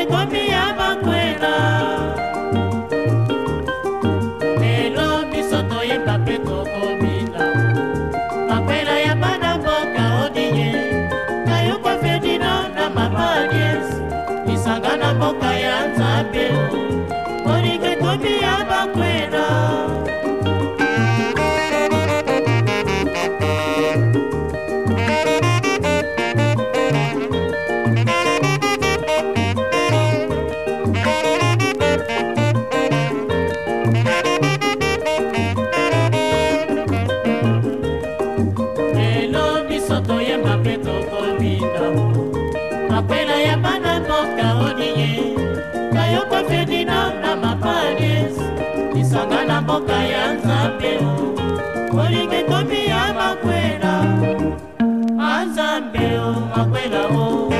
ekomi ya bakwela lelo biso toyeba mpe tokoma akwela ya bana mboka olie bayoko ferdinand na mapades lisanga na mboka ya nzambe kolinga etomi ya makwela anzambe o makwela o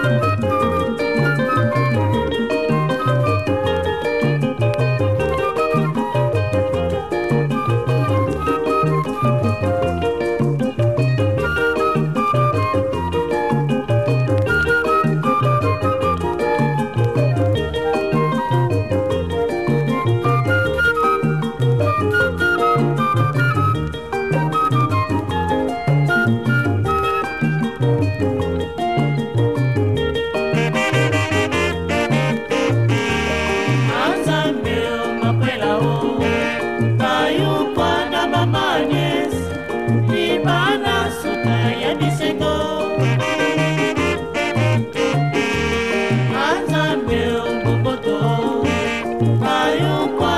Thank you. Eu com